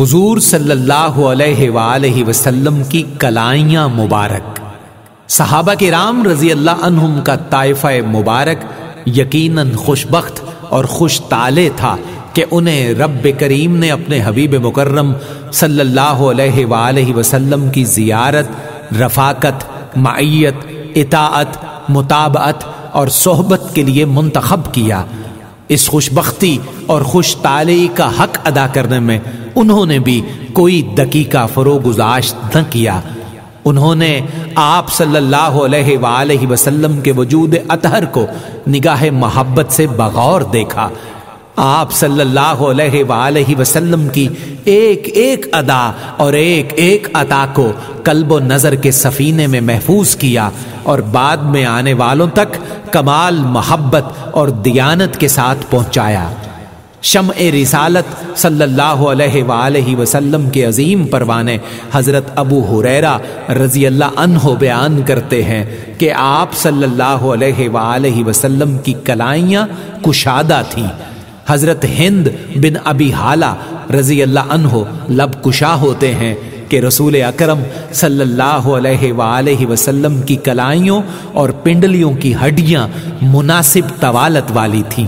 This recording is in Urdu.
حضور صلی اللہ علیہ وآلہ وسلم کی کلائیاں مبارک۔ صحابہ کے رام رضی اللہ عنہم کا طائفہ مبارک یقیناً خوشبخت اور خوش تالے تھا کہ انہیں رب کریم نے اپنے حبیب مکرم صلی اللہ علیہ وآلہ وسلم کی زیارت، رفاقت، معیت، اطاعت، مطابعت اور صحبت کے لیے منتخب کیا۔ اس خوش بختی اور خوش تالی کا حق ادا کرنے میں انہوں نے بھی کوئی دقیقہ فروگزاشت نہ کیا۔ انہوں نے آپ صلی اللہ علیہ وآلہ وسلم کے وجود اطہر کو نگاہ محبت سے بغور دیکھا۔ آپ صلی اللہ علیہ وآلہ وسلم کی ایک ایک ادا اور ایک ایک عطا کو قلب و نظر کے سفینے میں محفوظ کیا اور بعد میں آنے والوں تک کمال، محبت اور دیانت کے ساتھ پہنچایا۔ شمع رسالت صلی اللہ علیہ وآلہ وسلم کے عظیم پروانے حضرت ابو حریرہ رضی اللہ عنہ بیان کرتے ہیں کہ آپ صلی اللہ علیہ وآلہ وسلم کی کلائیاں کشادہ تھیں۔ حضرت ہند بن ابی حالہ رضی اللہ عنہ لب کشا ہوتے ہیں۔ کہ رسول اکرم صلی اللہ علیہ وآلہ وسلم کی کلائیوں اور پنڈلیوں کی ہڈیاں مناسب طوالت والی تھیں۔